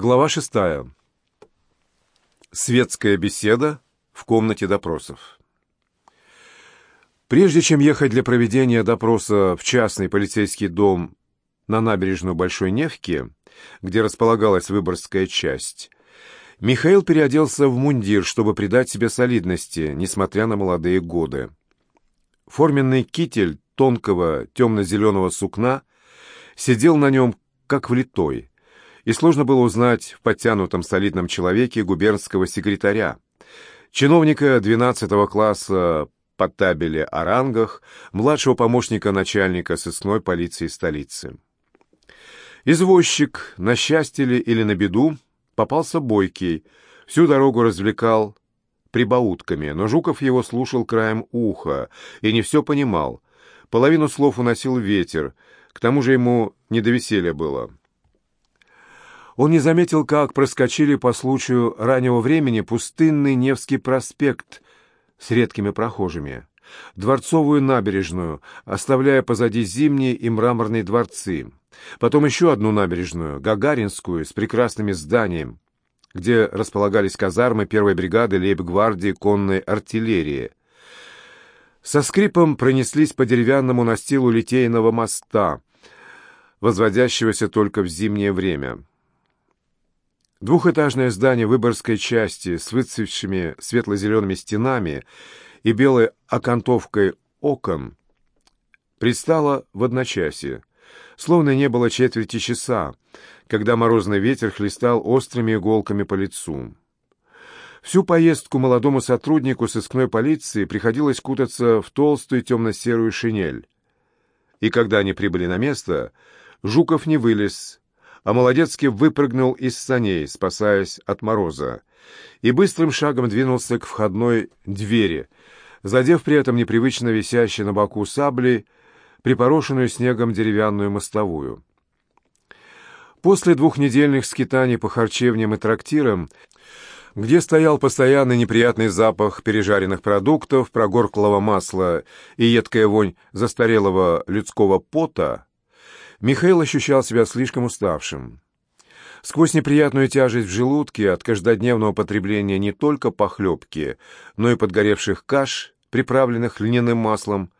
Глава шестая. Светская беседа в комнате допросов. Прежде чем ехать для проведения допроса в частный полицейский дом на набережную Большой Невки, где располагалась выборгская часть, Михаил переоделся в мундир, чтобы придать себе солидности, несмотря на молодые годы. Форменный китель тонкого темно-зеленого сукна сидел на нем как влитой, и сложно было узнать в подтянутом солидном человеке губернского секретаря, чиновника 12 класса по табели о рангах, младшего помощника начальника сыскной полиции столицы. Извозчик, на счастье ли или на беду, попался бойкий, всю дорогу развлекал прибаутками, но Жуков его слушал краем уха и не все понимал. Половину слов уносил ветер, к тому же ему не до было. Он не заметил, как проскочили по случаю раннего времени пустынный Невский проспект с редкими прохожими, Дворцовую набережную, оставляя позади зимние и мраморные дворцы, потом еще одну набережную, Гагаринскую, с прекрасными зданиями, где располагались казармы первой бригады лейб-гвардии конной артиллерии. Со скрипом пронеслись по деревянному настилу литейного моста, возводящегося только в зимнее время. Двухэтажное здание Выборгской части с выцветшими светло-зелеными стенами и белой окантовкой окон предстало в одночасье, словно не было четверти часа, когда морозный ветер хлестал острыми иголками по лицу. Всю поездку молодому сотруднику сыскной полиции приходилось кутаться в толстую темно-серую шинель. И когда они прибыли на место, Жуков не вылез, а Молодецкий выпрыгнул из саней, спасаясь от мороза, и быстрым шагом двинулся к входной двери, задев при этом непривычно висящей на боку сабли припорошенную снегом деревянную мостовую. После двухнедельных скитаний по харчевням и трактирам, где стоял постоянный неприятный запах пережаренных продуктов, прогорклого масла и едкая вонь застарелого людского пота, Михаил ощущал себя слишком уставшим. Сквозь неприятную тяжесть в желудке от каждодневного потребления не только похлебки, но и подгоревших каш, приправленных льняным маслом,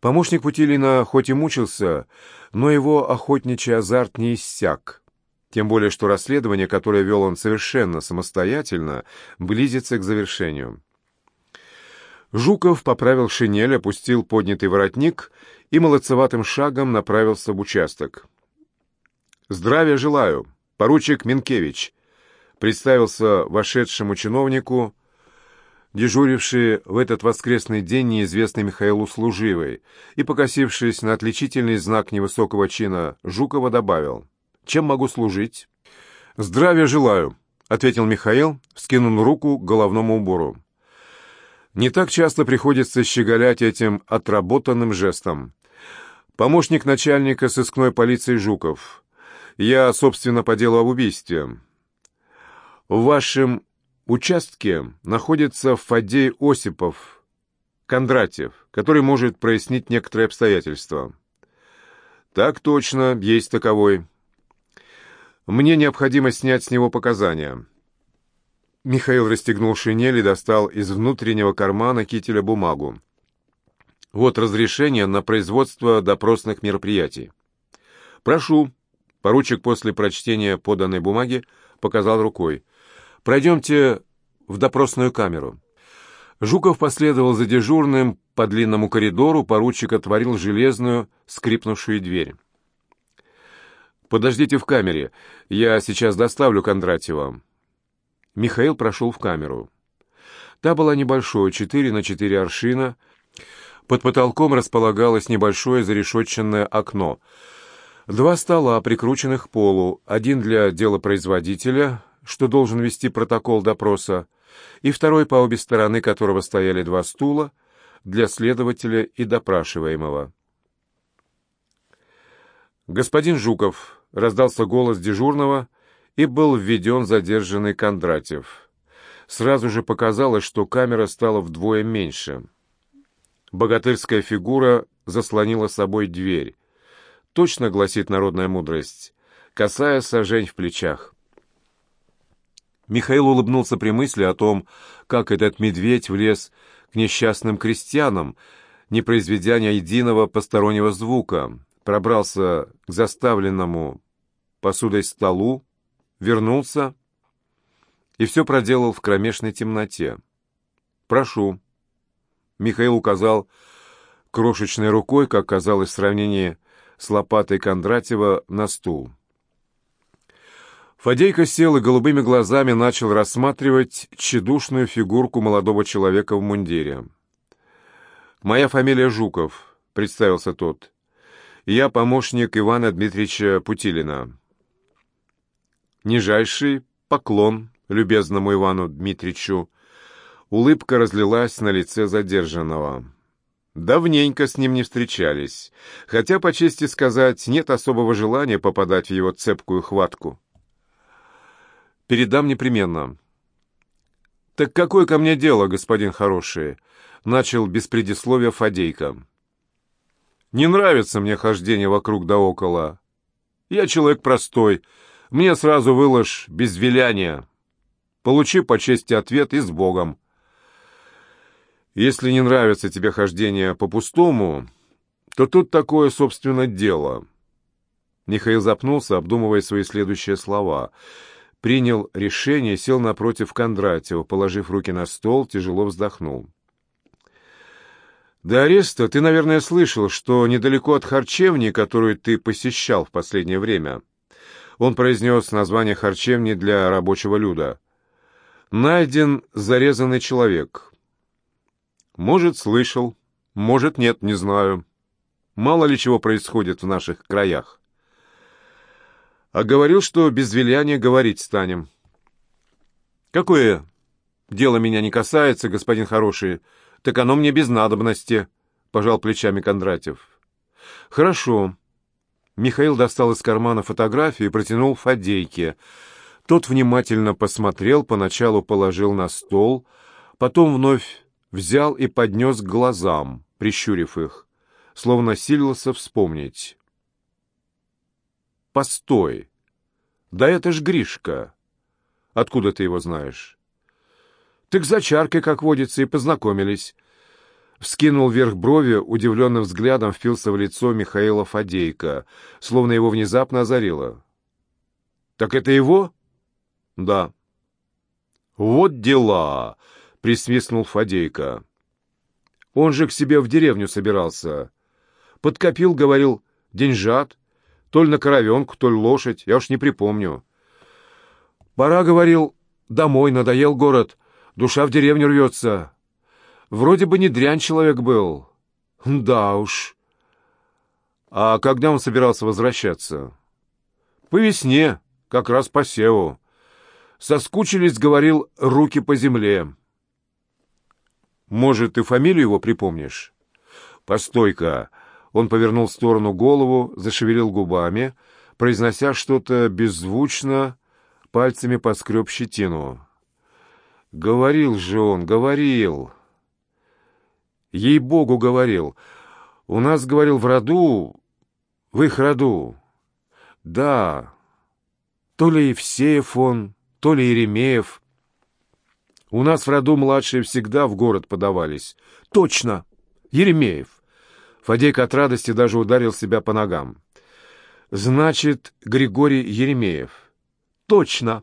помощник Путилина хоть и мучился, но его охотничий азарт не иссяк. Тем более, что расследование, которое вел он совершенно самостоятельно, близится к завершению. Жуков поправил шинель, опустил поднятый воротник и молодцеватым шагом направился в участок. «Здравия желаю, поручик Минкевич», — представился вошедшему чиновнику, дежуривший в этот воскресный день неизвестный Михаилу служивый, и, покосившись на отличительный знак невысокого чина, Жукова добавил, «Чем могу служить?» «Здравия желаю», — ответил Михаил, вскинув руку к головному убору. Не так часто приходится щеголять этим отработанным жестом. Помощник начальника сыскной полиции Жуков. Я, собственно, по делу об убийстве. В вашем участке находится Фадей Осипов, Кондратьев, который может прояснить некоторые обстоятельства. Так точно, есть таковой. Мне необходимо снять с него показания. Михаил расстегнул шинель и достал из внутреннего кармана кителя бумагу. Вот разрешение на производство допросных мероприятий. Прошу. Поручик после прочтения поданной бумаги показал рукой. Пройдемте в допросную камеру. Жуков последовал за дежурным по длинному коридору, поручик отворил железную, скрипнувшую дверь. «Подождите в камере, я сейчас доставлю Кондратьева». Михаил прошел в камеру. Та была небольшой, четыре на четыре аршина, под потолком располагалось небольшое зарешетченное окно. Два стола, прикрученных к полу, один для делопроизводителя, что должен вести протокол допроса, и второй по обе стороны которого стояли два стула для следователя и допрашиваемого. «Господин Жуков», — раздался голос дежурного, и был введен задержанный Кондратьев. Сразу же показалось, что камера стала вдвое меньше — Богатырская фигура заслонила собой дверь. Точно гласит народная мудрость, касая сажень в плечах. Михаил улыбнулся при мысли о том, как этот медведь влез к несчастным крестьянам, не произведя ни единого постороннего звука, пробрался к заставленному посудой столу, вернулся и все проделал в кромешной темноте. «Прошу». Михаил указал крошечной рукой, как казалось в сравнении с лопатой Кондратьева, на стул. Фадейка сел и голубыми глазами начал рассматривать тщедушную фигурку молодого человека в мундире. «Моя фамилия Жуков», — представился тот. «Я помощник Ивана Дмитриевича Путилина». Нижайший поклон любезному Ивану Дмитриевичу. Улыбка разлилась на лице задержанного. Давненько с ним не встречались, хотя, по чести сказать, нет особого желания попадать в его цепкую хватку. Передам непременно. Так какое ко мне дело, господин хороший? Начал без предисловия Фадейка. Не нравится мне хождение вокруг да около. Я человек простой. Мне сразу выложь без виляния. Получи по чести ответ и с Богом. Если не нравится тебе хождение по-пустому, то тут такое, собственно, дело. Михаил запнулся, обдумывая свои следующие слова — принял решение, сел напротив Кондратьева, положив руки на стол, тяжело вздохнул. «До ареста ты, наверное, слышал, что недалеко от харчевни, которую ты посещал в последнее время...» Он произнес название харчевни для рабочего люда. «Найден зарезанный человек». «Может, слышал, может, нет, не знаю. Мало ли чего происходит в наших краях» а говорил, что без виляния говорить станем. «Какое дело меня не касается, господин хороший, так оно мне без надобности», — пожал плечами Кондратьев. «Хорошо». Михаил достал из кармана фотографию и протянул Фадейке. Тот внимательно посмотрел, поначалу положил на стол, потом вновь взял и поднес к глазам, прищурив их, словно силился вспомнить. Постой. Да это ж Гришка. Откуда ты его знаешь? Так за чаркой, как водится, и познакомились. Вскинул вверх брови, удивленным взглядом впился в лицо Михаила Фадейка, словно его внезапно озарило. «Так это его?» «Да». «Вот дела!» — присвистнул Фадейка. «Он же к себе в деревню собирался. Подкопил, говорил, деньжат, то ли на коровенку, то ли лошадь, я уж не припомню. Пора, говорил, домой, надоел город, душа в деревню рвется. Вроде бы не дрянь человек был. Да уж. А когда он собирался возвращаться? По весне, как раз по севу. Соскучились, говорил, руки по земле. Может, ты фамилию его припомнишь? Постой-ка, он повернул в сторону голову, зашевелил губами, произнося что-то беззвучно, пальцами поскреб щетину. «Говорил же он, говорил!» «Ей-богу, говорил! У нас, говорил, в роду, в их роду. Да, то ли Евсеев он, то ли Еремеев. У нас в роду младшие всегда в город подавались. Точно, Еремеев. Фадейка от радости даже ударил себя по ногам. «Значит, Григорий Еремеев». «Точно!»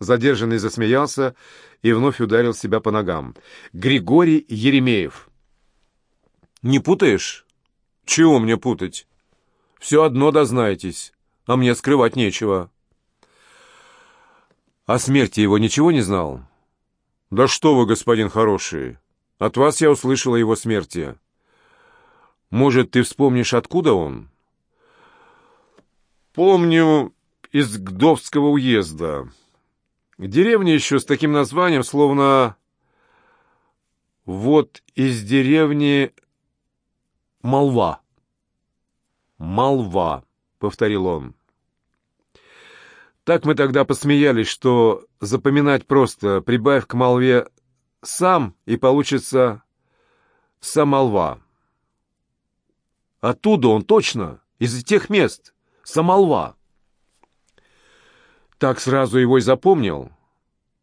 Задержанный засмеялся и вновь ударил себя по ногам. «Григорий Еремеев». «Не путаешь?» «Чего мне путать?» «Все одно дознаетесь, а мне скрывать нечего». «О смерти его ничего не знал?» «Да что вы, господин хороший! От вас я услышал о его смерти». Может, ты вспомнишь, откуда он? Помню, из Гдовского уезда. Деревня еще с таким названием, словно... Вот из деревни Молва. Молва, повторил он. Так мы тогда посмеялись, что запоминать просто, прибавь к молве «сам» и получится «самолва». Оттуда он точно, из тех мест, Самолва. Так сразу его и запомнил.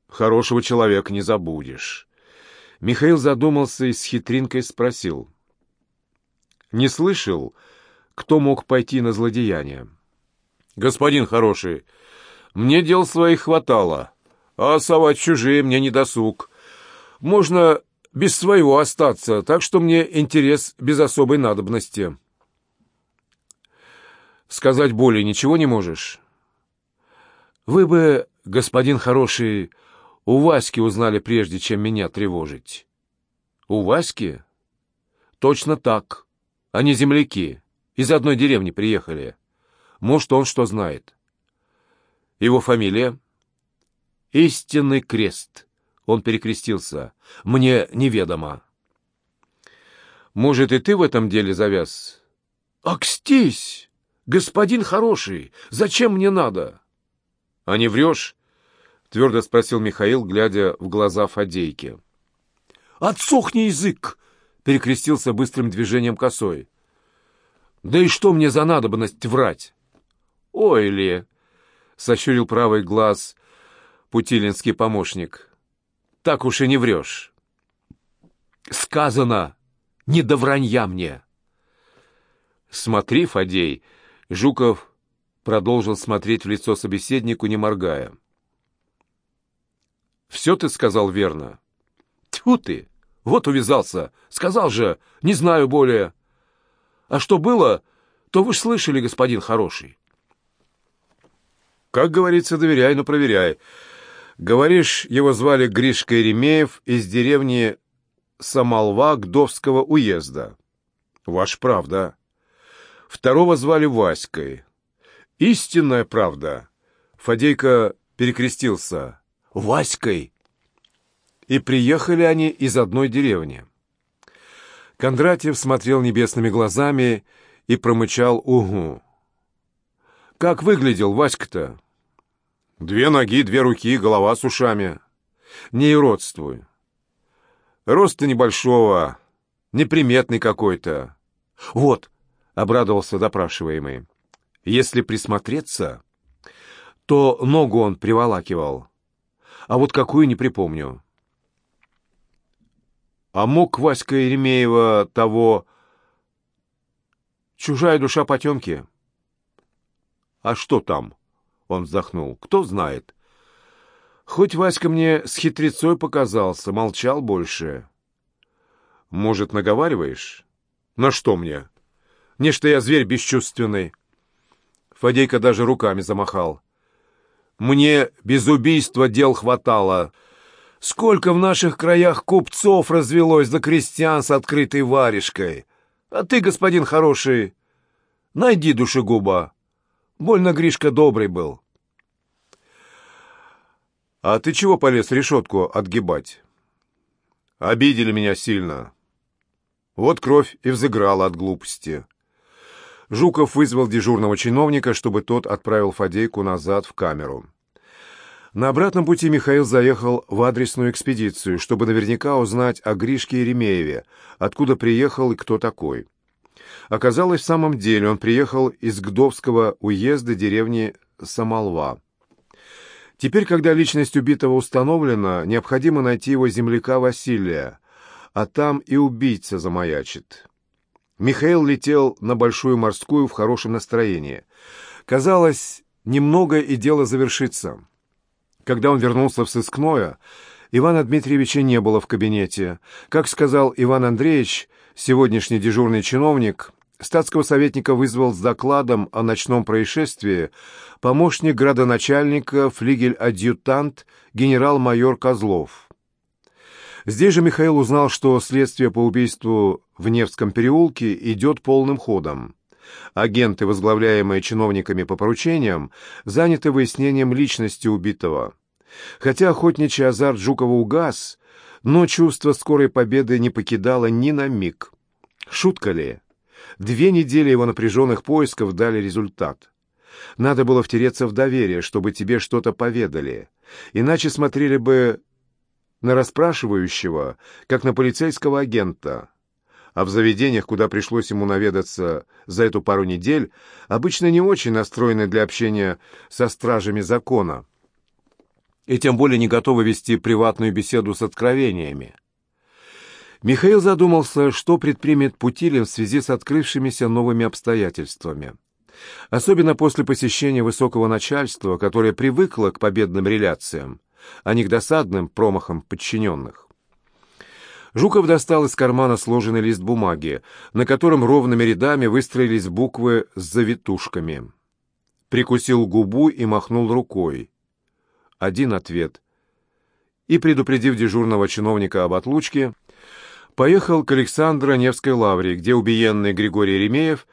Хорошего человека не забудешь. Михаил задумался и с хитринкой спросил. Не слышал, кто мог пойти на злодеяние? Господин хороший, мне дел своих хватало, а совать чужие мне не досуг. Можно без своего остаться, так что мне интерес без особой надобности. Сказать более ничего не можешь? Вы бы, господин хороший, у Васьки узнали, прежде чем меня тревожить. У Васьки? Точно так. Они земляки. Из одной деревни приехали. Может, он что знает. Его фамилия? Истинный крест. Он перекрестился. Мне неведомо. Может, и ты в этом деле завяз? Акстись! «Господин хороший, зачем мне надо?» «А не врешь?» — твердо спросил Михаил, глядя в глаза Фадейки. «Отсохни язык!» — перекрестился быстрым движением косой. «Да и что мне за надобность врать?» «Ой ли!» — сощурил правый глаз путилинский помощник. «Так уж и не врешь!» «Сказано! Не до вранья мне!» «Смотри, Фадей!» Жуков продолжил смотреть в лицо собеседнику, не моргая. «Все ты сказал верно». «Тьфу ты! Вот увязался! Сказал же, не знаю более. А что было, то вы слышали, господин хороший». «Как говорится, доверяй, но проверяй. Говоришь, его звали Гришка Еремеев из деревни Самолва Гдовского уезда. Ваш правда. Второго звали Васькой. Истинная правда. Фадейка перекрестился. Васькой. И приехали они из одной деревни. Кондратьев смотрел небесными глазами и промычал «Угу». «Как выглядел Васька-то?» «Две ноги, две руки, голова с ушами». «Не иродствуй. Роста небольшого, неприметный какой-то. Вот, обрадовался допрашиваемый. Если присмотреться, то ногу он приволакивал, а вот какую не припомню. А мог Васька Еремеева того... Чужая душа потемки? А что там? Он вздохнул. Кто знает. Хоть Васька мне с хитрецой показался, молчал больше. Может, наговариваешь? На что мне? Не что я зверь бесчувственный. Фадейка даже руками замахал. Мне без убийства дел хватало. Сколько в наших краях купцов развелось за крестьян с открытой варежкой. А ты, господин хороший, найди душегуба. Больно Гришка добрый был. А ты чего полез решетку отгибать? Обидели меня сильно. Вот кровь и взыграла от глупости. Жуков вызвал дежурного чиновника, чтобы тот отправил Фадейку назад в камеру. На обратном пути Михаил заехал в адресную экспедицию, чтобы наверняка узнать о Гришке Еремееве, откуда приехал и кто такой. Оказалось, в самом деле он приехал из Гдовского уезда деревни Самолва. Теперь, когда личность убитого установлена, необходимо найти его земляка Василия, а там и убийца замаячит. Михаил летел на Большую морскую в хорошем настроении. Казалось, немного и дело завершится. Когда он вернулся в сыскное, Ивана Дмитриевича не было в кабинете. Как сказал Иван Андреевич, сегодняшний дежурный чиновник, статского советника вызвал с докладом о ночном происшествии помощник градоначальника, флигель-адъютант, генерал-майор Козлов. Здесь же Михаил узнал, что следствие по убийству в Невском переулке идет полным ходом. Агенты, возглавляемые чиновниками по поручениям, заняты выяснением личности убитого. Хотя охотничий азарт Жукова угас, но чувство скорой победы не покидало ни на миг. Шутка ли? Две недели его напряженных поисков дали результат. Надо было втереться в доверие, чтобы тебе что-то поведали. Иначе смотрели бы на расспрашивающего, как на полицейского агента. А в заведениях, куда пришлось ему наведаться за эту пару недель, обычно не очень настроены для общения со стражами закона. и тем более не готовы вести приватную беседу с откровениями. Михаил задумался, что предпримет Путилин в связи с открывшимися новыми обстоятельствами. Особенно после посещения высокого начальства, которое привыкло к победным реляциям, а не к досадным промахам подчиненных. Жуков достал из кармана сложенный лист бумаги, на котором ровными рядами выстроились буквы с завитушками. Прикусил губу и махнул рукой. Один ответ. И, предупредив дежурного чиновника об отлучке, поехал к Александро-Невской лавре, где убиенный Григорий Еремеев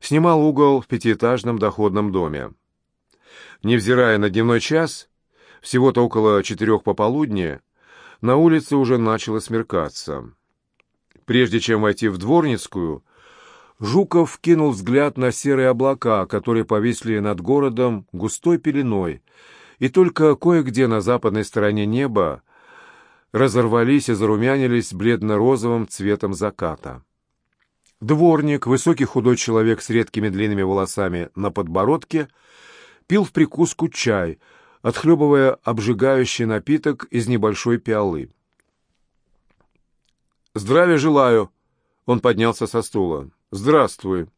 снимал угол в пятиэтажном доходном доме. Невзирая на дневной час, всего-то около четырех пополудни, на улице уже начало смеркаться. Прежде чем войти в Дворницкую, Жуков кинул взгляд на серые облака, которые повисли над городом густой пеленой, и только кое-где на западной стороне неба разорвались и зарумянились бледно-розовым цветом заката. Дворник, высокий худой человек с редкими длинными волосами на подбородке, пил в прикуску чай, отхлебывая обжигающий напиток из небольшой пиалы. «Здравия желаю!» Он поднялся со стула. «Здравствуй!»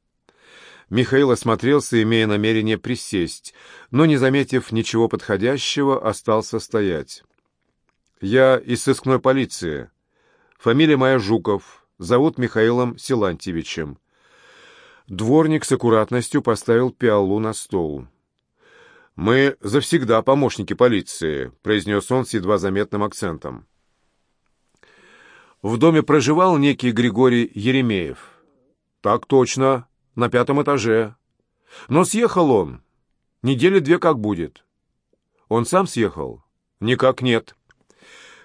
Михаил осмотрелся, имея намерение присесть, но, не заметив ничего подходящего, остался стоять. «Я из сыскной полиции. Фамилия моя Жуков. Зовут Михаилом Силантьевичем». Дворник с аккуратностью поставил пиалу на стол. «Мы завсегда помощники полиции», — произнес он с едва заметным акцентом. В доме проживал некий Григорий Еремеев. «Так точно, на пятом этаже. Но съехал он. Недели две как будет». «Он сам съехал?» «Никак нет».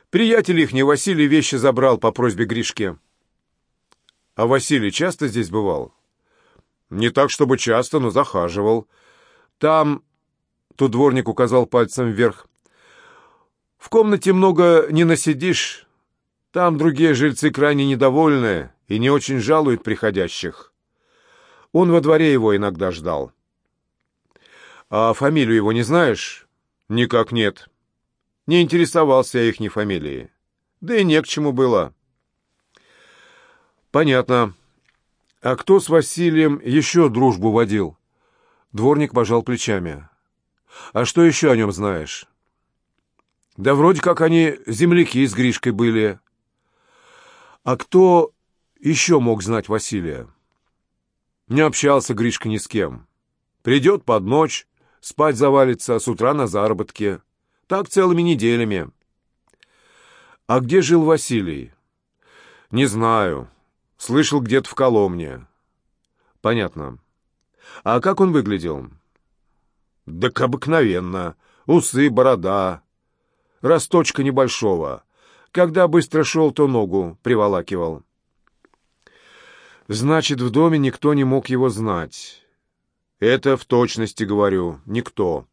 Приятель не Василий вещи забрал по просьбе Гришки. А Василий часто здесь бывал? Не так, чтобы часто, но захаживал. Там... Тут дворник указал пальцем вверх. В комнате много не насидишь. Там другие жильцы крайне недовольны и не очень жалуют приходящих. Он во дворе его иногда ждал. А фамилию его не знаешь? Никак нет. Не интересовался я ихней фамилией. Да и не к чему было. Понятно. А кто с Василием еще дружбу водил? Дворник пожал плечами. А что еще о нем знаешь? Да вроде как они земляки с Гришкой были. А кто еще мог знать Василия? Не общался Гришка ни с кем. Придет под ночь, спать завалится, с утра на заработке. Так целыми неделями. А где жил Василий? Не знаю. Слышал где-то в Коломне. Понятно. А как он выглядел? Да обыкновенно. Усы, борода. Росточка небольшого. Когда быстро шел, то ногу приволакивал. Значит, в доме никто не мог его знать. Это в точности говорю, никто.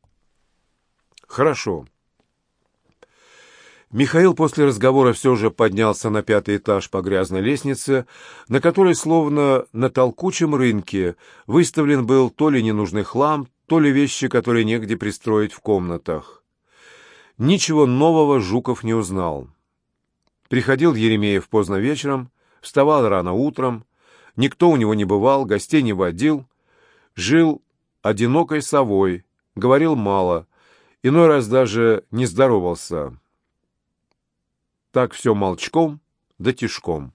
Хорошо. Михаил после разговора все же поднялся на пятый этаж по грязной лестнице, на которой, словно на толкучем рынке, выставлен был то ли ненужный хлам, то ли вещи, которые негде пристроить в комнатах. Ничего нового Жуков не узнал. Приходил Еремеев поздно вечером, вставал рано утром, никто у него не бывал, гостей не водил, жил одинокой совой, говорил мало, иной раз даже не здоровался. Так все молчком да тишком.